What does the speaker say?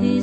Ti